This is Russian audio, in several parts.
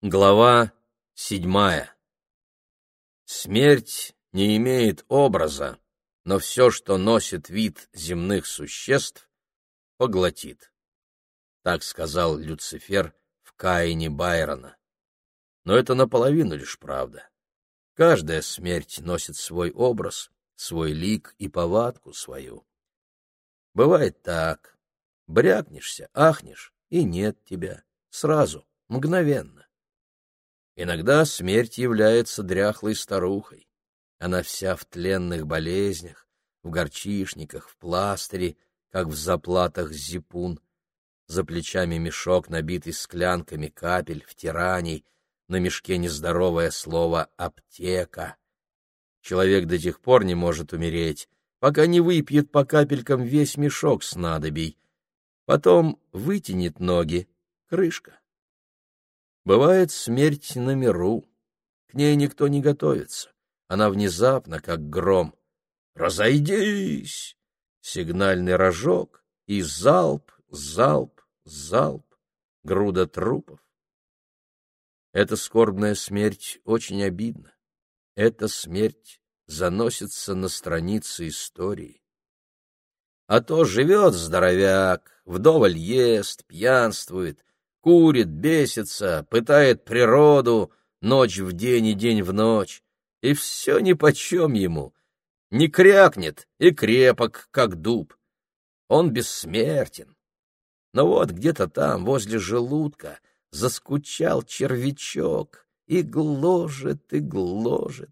Глава седьмая Смерть не имеет образа, но все, что носит вид земных существ, поглотит. Так сказал Люцифер в Каине Байрона. Но это наполовину лишь правда. Каждая смерть носит свой образ, свой лик и повадку свою. Бывает так. Брякнешься, ахнешь, и нет тебя. Сразу, мгновенно. Иногда смерть является дряхлой старухой. Она вся в тленных болезнях, в горчишниках, в пластыре, как в заплатах зипун. За плечами мешок, набитый склянками капель, втираний, на мешке нездоровое слово «аптека». Человек до тех пор не может умереть, пока не выпьет по капелькам весь мешок снадобий. Потом вытянет ноги, крышка. Бывает смерть на миру. К ней никто не готовится. Она внезапно, как гром. «Разойдись!» Сигнальный рожок и залп, залп, залп, груда трупов. Эта скорбная смерть очень обидна. Эта смерть заносится на страницы истории. А то живет здоровяк, вдоволь ест, пьянствует, курит, бесится, пытает природу, ночь в день и день в ночь, и все нипочем ему, не крякнет и крепок, как дуб. Он бессмертен. Но вот где-то там, возле желудка, заскучал червячок и гложет, и гложет.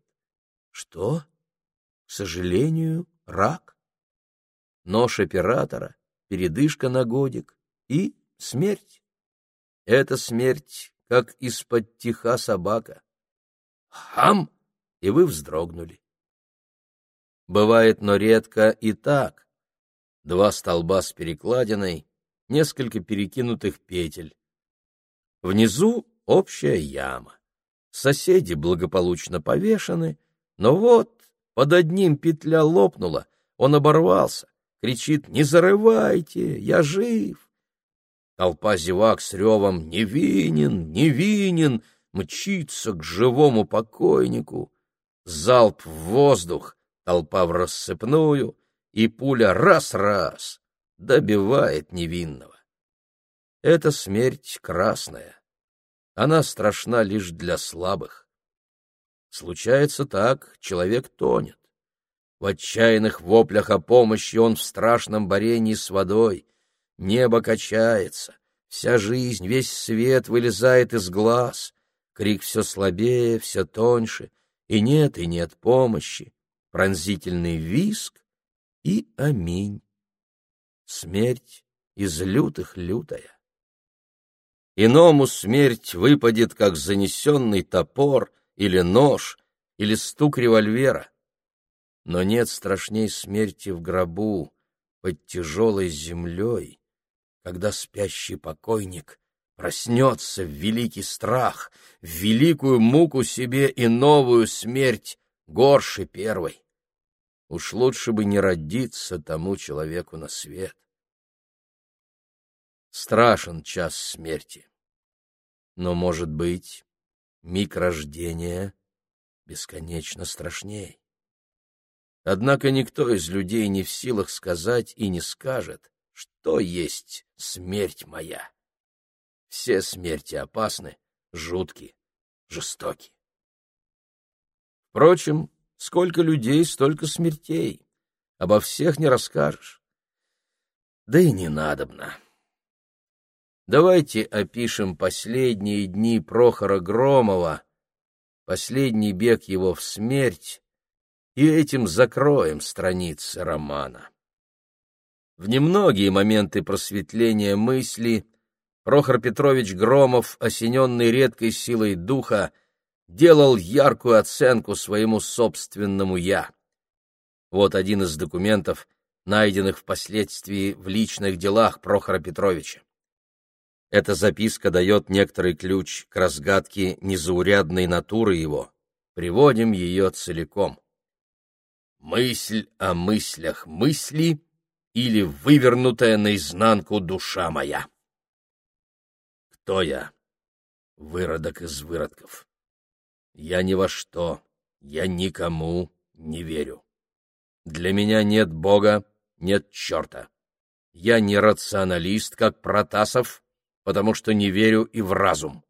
Что? К сожалению, рак. Нож оператора, передышка на годик и смерть. Это смерть, как из-под тиха собака. Хам! И вы вздрогнули. Бывает, но редко и так. Два столба с перекладиной, несколько перекинутых петель. Внизу общая яма. Соседи благополучно повешены, но вот под одним петля лопнула, он оборвался, кричит «Не зарывайте, я жив!» Толпа зевак с ревом «Невинен! Невинен!» мчится к живому покойнику. Залп в воздух, толпа в рассыпную, и пуля раз-раз добивает невинного. Это смерть красная. Она страшна лишь для слабых. Случается так, человек тонет. В отчаянных воплях о помощи он в страшном борении с водой — Небо качается, вся жизнь, весь свет вылезает из глаз, крик все слабее, все тоньше, и нет, и нет помощи, пронзительный виск и аминь. Смерть из лютых лютая. Иному смерть выпадет, как занесенный топор или нож, или стук револьвера. Но нет страшней смерти в гробу, под тяжелой землей, когда спящий покойник проснется в великий страх, в великую муку себе и новую смерть, горше первой. Уж лучше бы не родиться тому человеку на свет. Страшен час смерти. Но, может быть, миг рождения бесконечно страшней. Однако никто из людей не в силах сказать и не скажет, что есть смерть моя. Все смерти опасны, жутки, жестоки. Впрочем, сколько людей, столько смертей. Обо всех не расскажешь. Да и не надобно. Давайте опишем последние дни Прохора Громова, последний бег его в смерть, и этим закроем страницы романа. В немногие моменты просветления мысли Прохор Петрович Громов, осененный редкой силой духа, делал яркую оценку своему собственному «я». Вот один из документов, найденных впоследствии в личных делах Прохора Петровича. Эта записка дает некоторый ключ к разгадке незаурядной натуры его. Приводим ее целиком. «Мысль о мыслях мысли или вывернутая наизнанку душа моя. Кто я? выродок из выродков. Я ни во что, я никому не верю. Для меня нет Бога, нет черта. Я не рационалист, как Протасов, потому что не верю и в разум.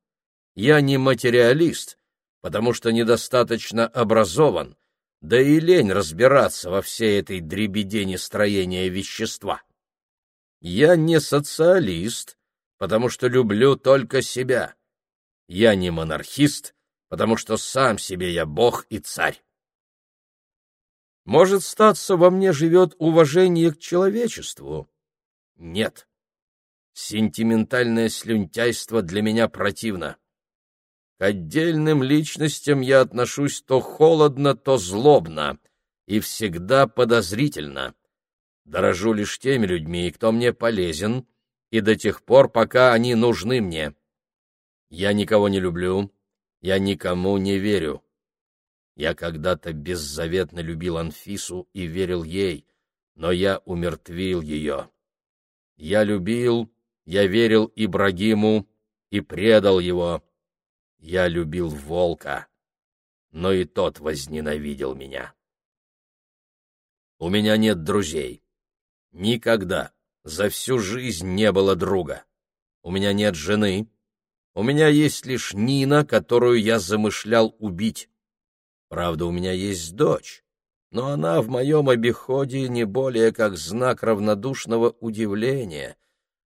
Я не материалист, потому что недостаточно образован, да и лень разбираться во всей этой дребедени строения вещества. Я не социалист, потому что люблю только себя. Я не монархист, потому что сам себе я бог и царь. Может, статься во мне живет уважение к человечеству? Нет. Сентиментальное слюнтяйство для меня противно. К отдельным личностям я отношусь то холодно, то злобно и всегда подозрительно. Дорожу лишь теми людьми, кто мне полезен, и до тех пор, пока они нужны мне. Я никого не люблю, я никому не верю. Я когда-то беззаветно любил Анфису и верил ей, но я умертвил ее. Я любил, я верил Ибрагиму и предал его. Я любил волка, но и тот возненавидел меня. У меня нет друзей. Никогда за всю жизнь не было друга. У меня нет жены. У меня есть лишь Нина, которую я замышлял убить. Правда, у меня есть дочь, но она в моем обиходе не более как знак равнодушного удивления.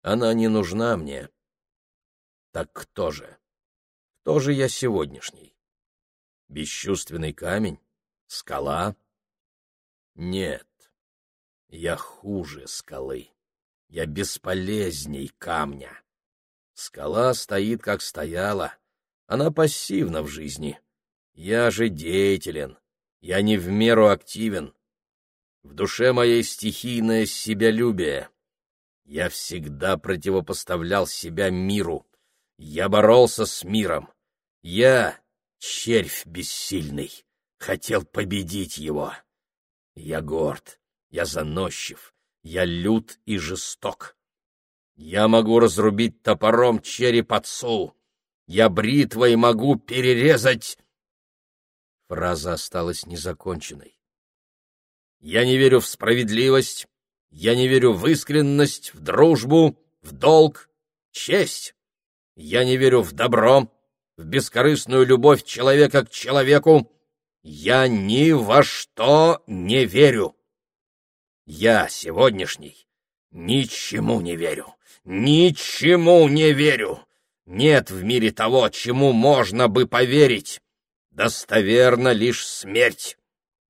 Она не нужна мне. Так кто же? Кто же я сегодняшний? Бесчувственный камень? Скала? Нет, я хуже скалы. Я бесполезней камня. Скала стоит, как стояла. Она пассивна в жизни. Я же деятелен. Я не в меру активен. В душе моей стихийное себялюбие. Я всегда противопоставлял себя миру. Я боролся с миром. Я, червь бессильный, хотел победить его. Я горд, я заносчив, я лют и жесток. Я могу разрубить топором череп отцу. Я бритвой могу перерезать...» Фраза осталась незаконченной. «Я не верю в справедливость, я не верю в искренность, в дружбу, в долг, честь. Я не верю в добро, в бескорыстную любовь человека к человеку. Я ни во что не верю. Я сегодняшний ничему не верю. Ничему не верю. Нет в мире того, чему можно бы поверить. Достоверно лишь смерть.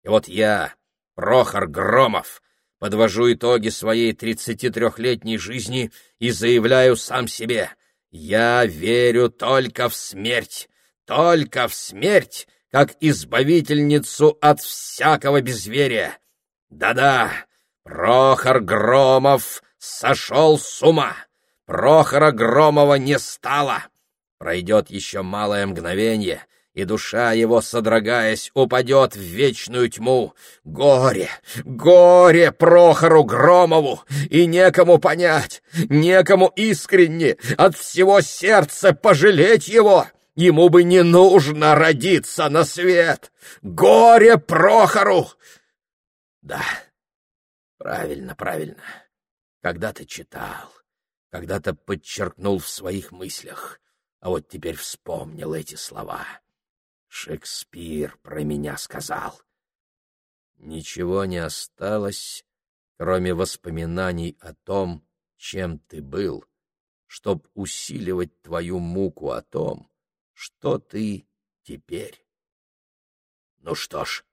И вот я, Прохор Громов, подвожу итоги своей тридцати трехлетней жизни и заявляю сам себе, я верю только в смерть, только в смерть, как избавительницу от всякого безверия. Да-да, Прохор Громов сошел с ума. Прохора Громова не стало. Пройдет еще малое мгновение, и душа его, содрогаясь, упадет в вечную тьму. Горе, горе Прохору Громову, и некому понять, некому искренне от всего сердца пожалеть его. Ему бы не нужно родиться на свет. Горе Прохору! Да, правильно, правильно. Когда-то читал, когда-то подчеркнул в своих мыслях, а вот теперь вспомнил эти слова. Шекспир про меня сказал. Ничего не осталось, кроме воспоминаний о том, чем ты был, чтоб усиливать твою муку о том, что ты теперь. Ну что ж,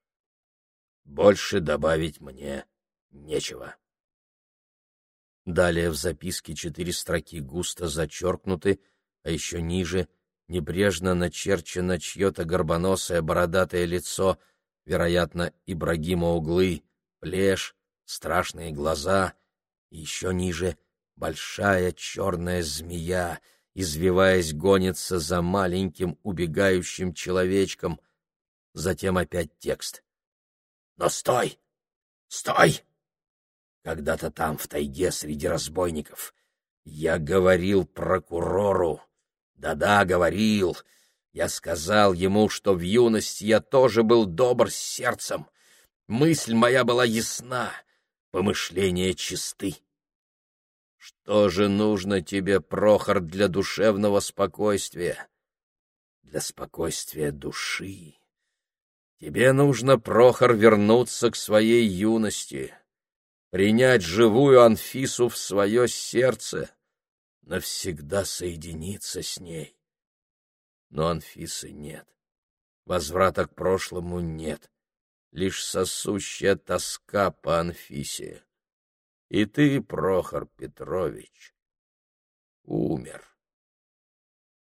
больше добавить мне нечего. Далее в записке четыре строки густо зачеркнуты, а еще ниже небрежно начерчено чье-то горбоносое бородатое лицо, вероятно, Ибрагима углы, плешь, страшные глаза, и еще ниже большая черная змея, извиваясь, гонится за маленьким убегающим человечком. Затем опять текст. «Но стой! Стой!» Когда-то там, в тайге, среди разбойников, я говорил прокурору, Да-да, говорил. Я сказал ему, что в юности я тоже был добр с сердцем. Мысль моя была ясна, помышления чисты. Что же нужно тебе, Прохор, для душевного спокойствия? Для спокойствия души. Тебе нужно, Прохор, вернуться к своей юности, принять живую Анфису в свое сердце, навсегда соединиться с ней. Но Анфисы нет, возврата к прошлому нет, лишь сосущая тоска по Анфисе. И ты, Прохор Петрович, умер.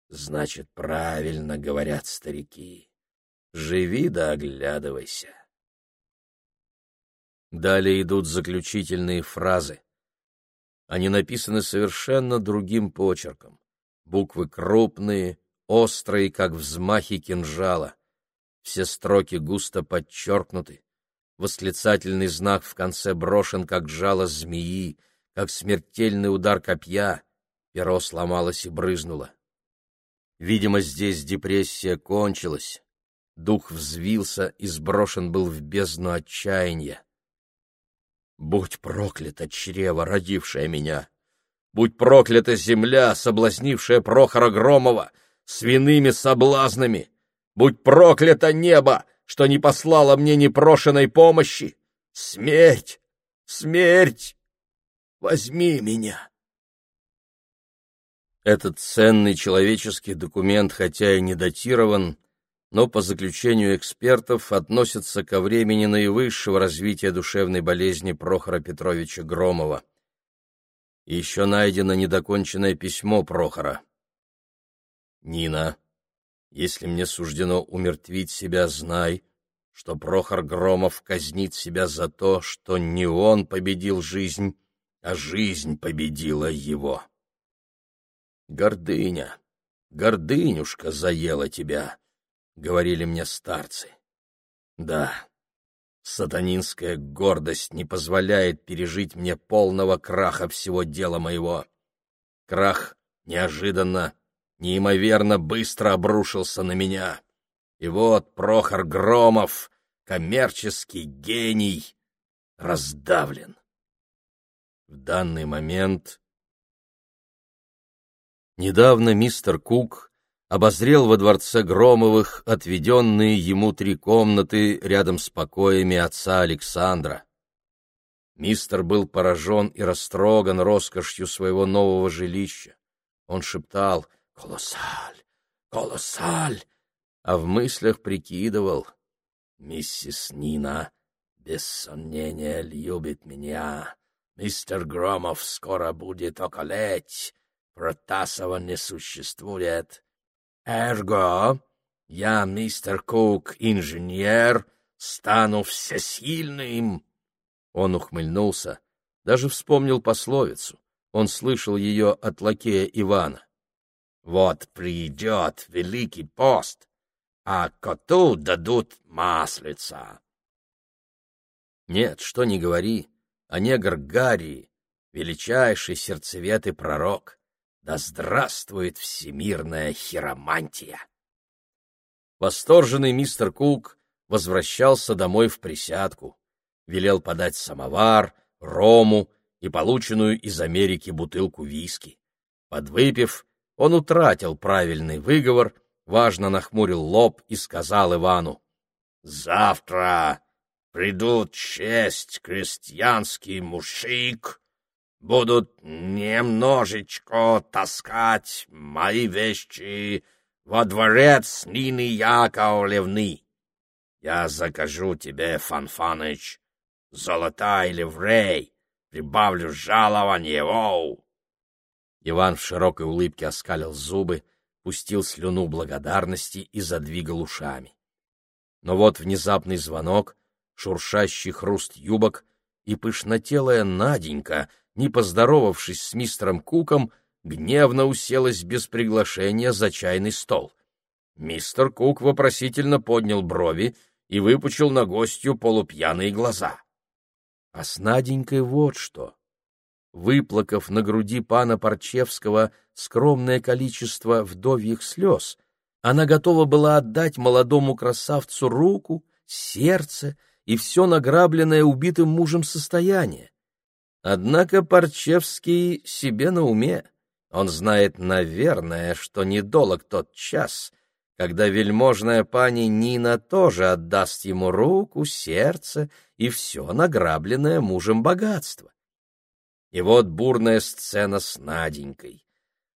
Значит, правильно говорят старики. Живи да оглядывайся. Далее идут заключительные фразы. Они написаны совершенно другим почерком. Буквы крупные, острые, как взмахи кинжала. Все строки густо подчеркнуты, Восклицательный знак в конце брошен, как жало змеи, как смертельный удар копья. Перо сломалось и брызнуло. Видимо, здесь депрессия кончилась. Дух взвился и сброшен был в бездну отчаяния. Будь проклята чрево, родившее меня! Будь проклята земля, соблазнившая Прохора Громова свиными соблазнами! Будь проклято небо, что не послала мне непрошенной помощи. Смерть! Смерть! Возьми меня!» Этот ценный человеческий документ, хотя и не датирован, но по заключению экспертов относится ко времени наивысшего развития душевной болезни Прохора Петровича Громова. еще найдено недоконченное письмо Прохора. «Нина, если мне суждено умертвить себя, знай, что Прохор Громов казнит себя за то, что не он победил жизнь, а жизнь победила его. Гордыня, гордынюшка заела тебя, — говорили мне старцы. Да, сатанинская гордость не позволяет пережить мне полного краха всего дела моего. Крах неожиданно неимоверно быстро обрушился на меня. И вот Прохор Громов, коммерческий гений, раздавлен. В данный момент... Недавно мистер Кук обозрел во дворце Громовых отведенные ему три комнаты рядом с покоями отца Александра. Мистер был поражен и растроган роскошью своего нового жилища. Он шептал — Колоссаль! Колоссаль! А в мыслях прикидывал. Миссис Нина, без сомнения, любит меня. Мистер Громов скоро будет околеть. Протасова не существует. Эрго, я, мистер Кук, инженер, стану всесильным. Он ухмыльнулся, даже вспомнил пословицу. Он слышал ее от лакея Ивана. Вот придет Великий пост, а коту дадут маслица. Нет, что ни говори, а негр Гарри, величайший сердцевет и пророк, да здравствует всемирная хиромантия! Восторженный мистер Кук возвращался домой в присядку, велел подать самовар, рому и полученную из Америки бутылку виски. Подвыпив, он утратил правильный выговор, важно нахмурил лоб и сказал Ивану, «Завтра придут честь крестьянский мужик, будут немножечко таскать мои вещи во дворец Нины Яковлевны. Я закажу тебе, Фанфаныч, золотай ливрей, прибавлю жалование, оу!» Иван в широкой улыбке оскалил зубы, пустил слюну благодарности и задвигал ушами. Но вот внезапный звонок, шуршащий хруст юбок, и пышнотелая Наденька, не поздоровавшись с мистером Куком, гневно уселась без приглашения за чайный стол. Мистер Кук вопросительно поднял брови и выпучил на гостью полупьяные глаза. А с Наденькой вот что. выплакав на груди пана Парчевского скромное количество вдовьих слез, она готова была отдать молодому красавцу руку, сердце и все награбленное убитым мужем состояние. Однако Парчевский себе на уме. Он знает, наверное, что недолог тот час, когда вельможная пани Нина тоже отдаст ему руку, сердце и все награбленное мужем богатство. И вот бурная сцена с Наденькой.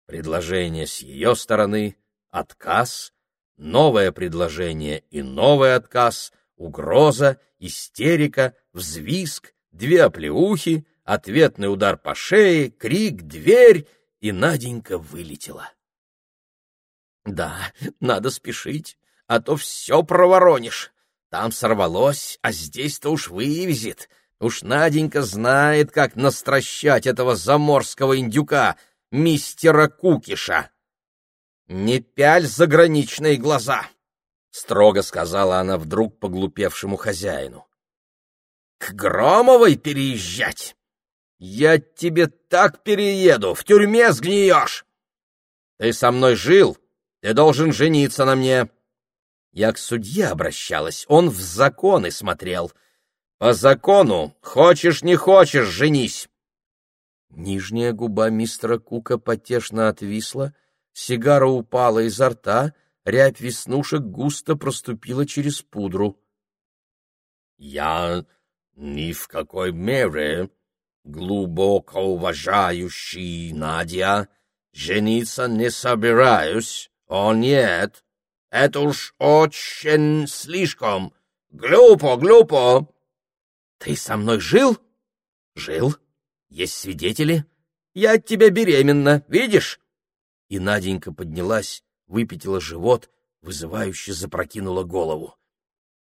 Предложение с ее стороны, отказ, новое предложение и новый отказ, угроза, истерика, взвизг, две оплеухи, ответный удар по шее, крик, дверь, и Наденька вылетела. Да, надо спешить, а то все проворонишь. Там сорвалось, а здесь-то уж вывезет. Уж Наденька знает, как настращать этого заморского индюка, мистера Кукиша. «Не пяль заграничные глаза!» — строго сказала она вдруг поглупевшему хозяину. «К Громовой переезжать! Я тебе так перееду, в тюрьме сгниешь! Ты со мной жил, ты должен жениться на мне!» Я к судье обращалась, он в законы смотрел. По закону, хочешь не хочешь, женись. Нижняя губа мистера Кука потешно отвисла, сигара упала изо рта, рябь веснушек густо проступила через пудру. — Я ни в какой мере, глубоко уважающий Надя, жениться не собираюсь, о нет. Это уж очень слишком. Глупо, глупо. Ты со мной жил? Жил. Есть свидетели. Я от тебя беременна, видишь? И Наденька поднялась, выпятила живот, вызывающе запрокинула голову.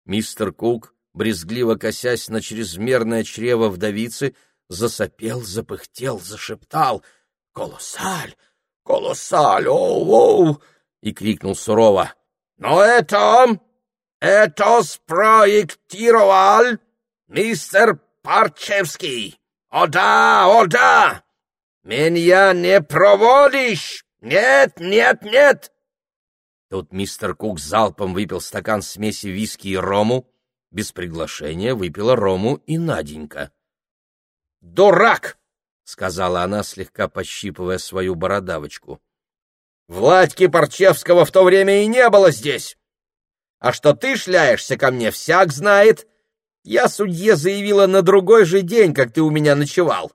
Мистер Кук, брезгливо косясь на чрезмерное чрево вдовицы, засопел, запыхтел, зашептал «Колоссаль! Колоссаль! Оу-оу!» и крикнул сурово но это... это спроектировал мистер Парчевский. О да, о да! Меня не проводишь! Нет, нет, нет!» Тут мистер Кук залпом выпил стакан смеси виски и рому. Без приглашения выпила рому и Наденька. «Дурак!» — сказала она, слегка пощипывая свою бородавочку. Владьки Парчевского в то время и не было здесь. А что ты шляешься ко мне, всяк знает. Я судье заявила на другой же день, как ты у меня ночевал.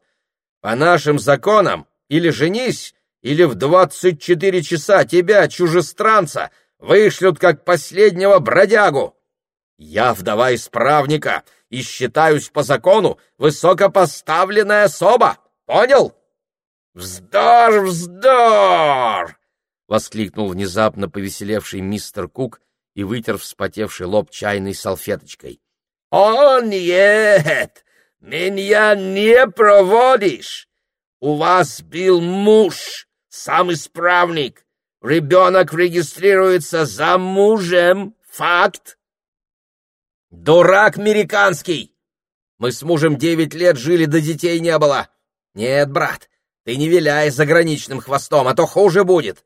По нашим законам или женись, или в двадцать четыре часа тебя, чужестранца, вышлют как последнего бродягу. Я вдова исправника и считаюсь по закону высокопоставленная особа. Понял? Вздор, вздор! воскликнул внезапно повеселевший мистер Кук и вытер вспотевший лоб чайной салфеточкой. «О, нет! Меня не проводишь! У вас был муж, сам исправник. Ребенок регистрируется за мужем. Факт!» «Дурак американский! Мы с мужем девять лет жили, до детей не было. Нет, брат, ты не виляй заграничным хвостом, а то хуже будет.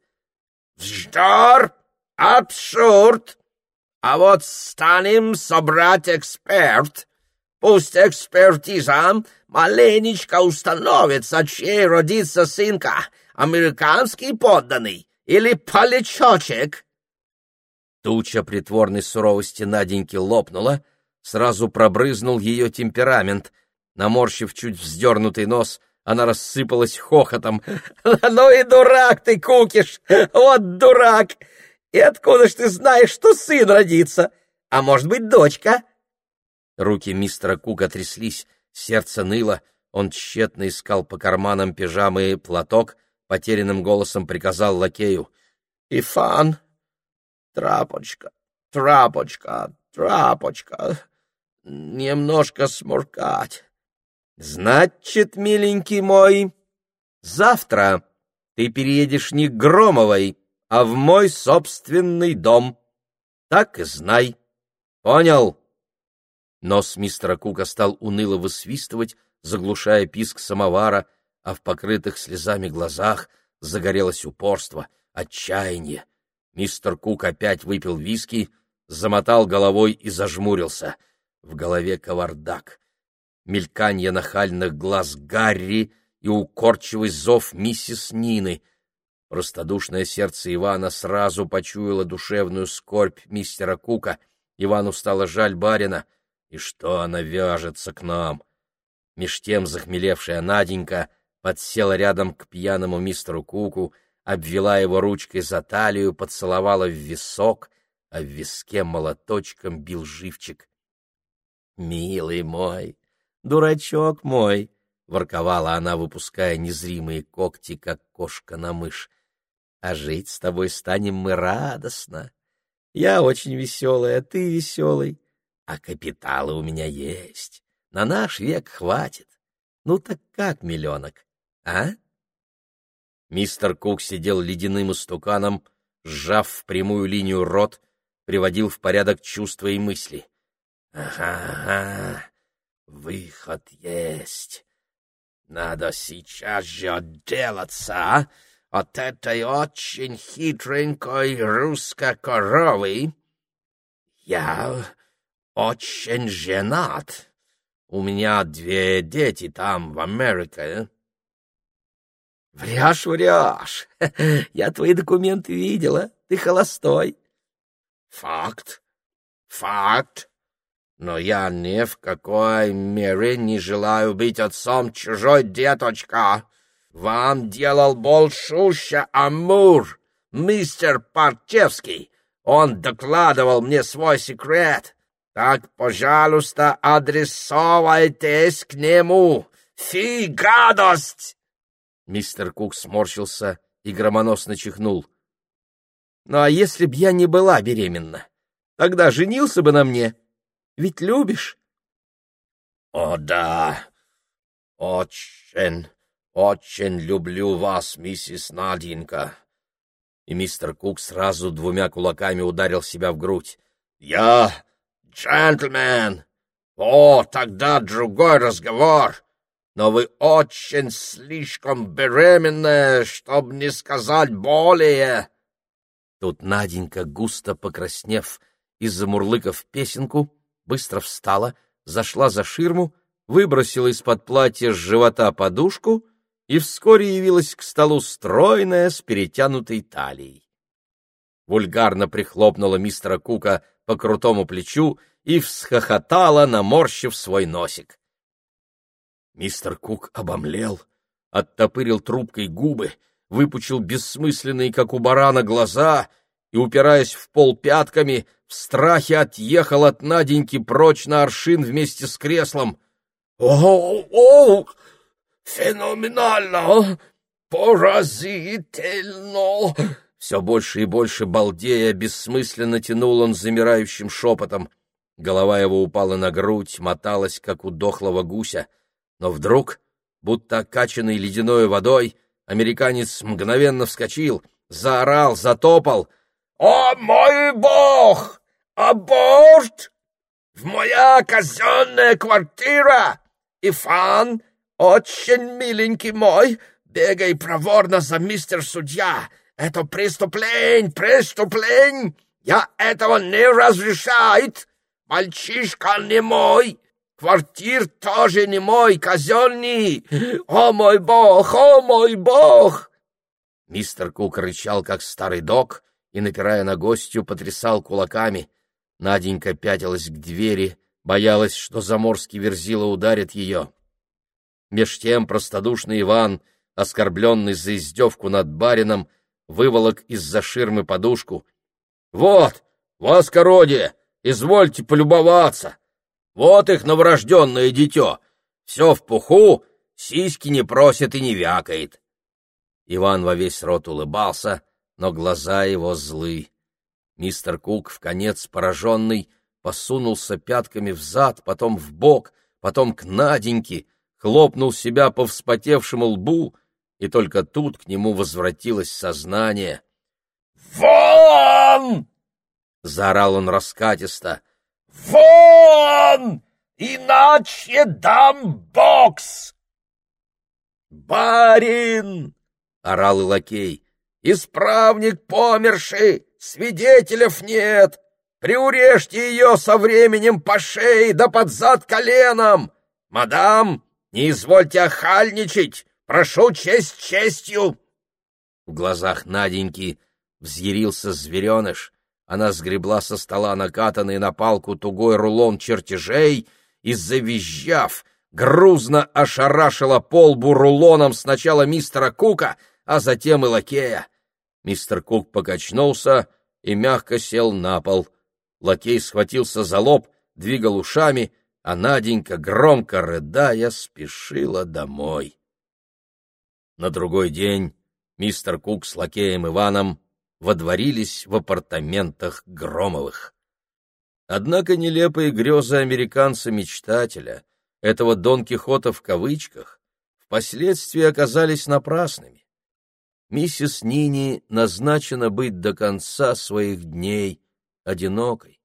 Вздор! Абсурд! А вот станем собрать эксперт. Пусть экспертиза маленечко установится, чей родится сынка, американский подданный или полечочек. Туча притворной суровости Наденьки лопнула, сразу пробрызнул ее темперамент. Наморщив чуть вздернутый нос — она рассыпалась хохотом. «Ну и дурак ты, Кукиш! Вот дурак! И откуда ж ты знаешь, что сын родится? А может быть, дочка?» Руки мистера Кука тряслись, сердце ныло. Он тщетно искал по карманам пижамы платок, потерянным голосом приказал лакею. «Ифан! Трапочка, трапочка, трапочка! Немножко сморкать!» Значит, миленький мой, завтра ты переедешь не к Громовой, а в мой собственный дом. Так и знай. Понял? Нос мистера Кука стал уныло высвистывать, заглушая писк самовара, а в покрытых слезами глазах загорелось упорство, отчаяние. Мистер Кук опять выпил виски, замотал головой и зажмурился. В голове кавардак. Мельканье нахальных глаз Гарри и укорчивый зов миссис Нины. Простодушное сердце Ивана сразу почуяло душевную скорбь мистера Кука. Ивану стало жаль барина. И что она вяжется к нам? Меж тем захмелевшая Наденька подсела рядом к пьяному мистеру Куку, обвела его ручкой за талию, поцеловала в висок, а в виске молоточком бил живчик. «Милый мой, дурачок мой!» — ворковала она, выпуская незримые когти, как кошка на мышь. «А жить с тобой станем мы радостно. Я очень веселая, ты веселый, а капиталы у меня есть. На наш век хватит. Ну так как, миллионок, а?» Мистер Кук сидел ледяным истуканом, сжав в прямую линию рот, приводил в порядок чувства и мысли. «Ага, ага, выход есть. Надо сейчас же отделаться от этой очень хитренькой русской коровы. Я очень женат. У меня две дети там, в Америке. Вряж, вряж. Я твои документы видела. Ты холостой. Факт. Факт. Но я ни в какой мере не желаю быть отцом чужой деточка. Вам делал большущий амур, мистер Парчевский. Он докладывал мне свой секрет. Так, пожалуйста, адресовайтесь к нему. Фи, гадость! Мистер Кук сморщился и громоносно чихнул. «Ну а если б я не была беременна, тогда женился бы на мне. Ведь любишь?» «О да, очень, очень люблю вас, миссис Наденька». И мистер Кук сразу двумя кулаками ударил себя в грудь. «Я джентльмен! О, тогда другой разговор!» Но вы очень слишком беременная, чтобы не сказать более. Тут Наденька, густо покраснев и замурлыкав песенку, быстро встала, зашла за ширму, выбросила из-под платья с живота подушку и вскоре явилась к столу стройная с перетянутой талией. Вульгарно прихлопнула мистера Кука по крутому плечу и всхохотала, наморщив свой носик. Мистер Кук обомлел, оттопырил трубкой губы, выпучил бессмысленные, как у барана, глаза и, упираясь в пол пятками, в страхе отъехал от Наденьки прочь на аршин вместе с креслом. «О, о, феноменально! Поразительно!» Все больше и больше балдея, бессмысленно тянул он замирающим шепотом. Голова его упала на грудь, моталась, как у дохлого гуся — но вдруг, будто окачанный ледяной водой, американец мгновенно вскочил, заорал, затопал. «О, мой бог! Аборт! В моя казенная квартира! И фан, очень миленький мой, бегай проворно за мистер судья! Это преступление, преступление! Я этого не разрешает! Мальчишка не мой!» Квартир тоже не мой, казенный! О мой бог, о мой бог!» Мистер Кук рычал, как старый док, и, напирая на гостью, потрясал кулаками. Наденька пятилась к двери, боялась, что заморский верзила ударит ее. Меж тем простодушный Иван, оскорбленный за издевку над барином, выволок из-за ширмы подушку. — Вот, воскородие, извольте полюбоваться! Вот их новорожденное дитё. Все в пуху, сиськи не просит и не вякает. Иван во весь рот улыбался, но глаза его злы. Мистер Кук, в конец пораженный, посунулся пятками взад, потом в бок, потом к Наденьке, хлопнул себя по вспотевшему лбу, и только тут к нему возвратилось сознание. «Вон!» — заорал он раскатисто — «Вон! Иначе дам бокс!» «Барин!» — орал и лакей. «Исправник померший! Свидетелев нет! Приурежьте ее со временем по шее да под зад коленом! Мадам, не извольте охальничать! Прошу честь честью!» В глазах Наденьки взъярился звереныш. Она сгребла со стола накатанный на палку тугой рулон чертежей и, завизжав, грузно ошарашила полбу рулоном сначала мистера Кука, а затем и лакея. Мистер Кук покачнулся и мягко сел на пол. Лакей схватился за лоб, двигал ушами, а Наденька, громко рыдая, спешила домой. На другой день мистер Кук с лакеем Иваном водворились в апартаментах Громовых. Однако нелепые грезы американца-мечтателя, этого Дон Кихота в кавычках, впоследствии оказались напрасными. Миссис Нини назначено быть до конца своих дней одинокой.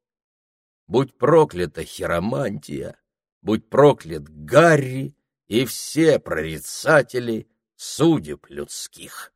Будь проклята хиромантия, будь проклят Гарри и все прорицатели судеб людских.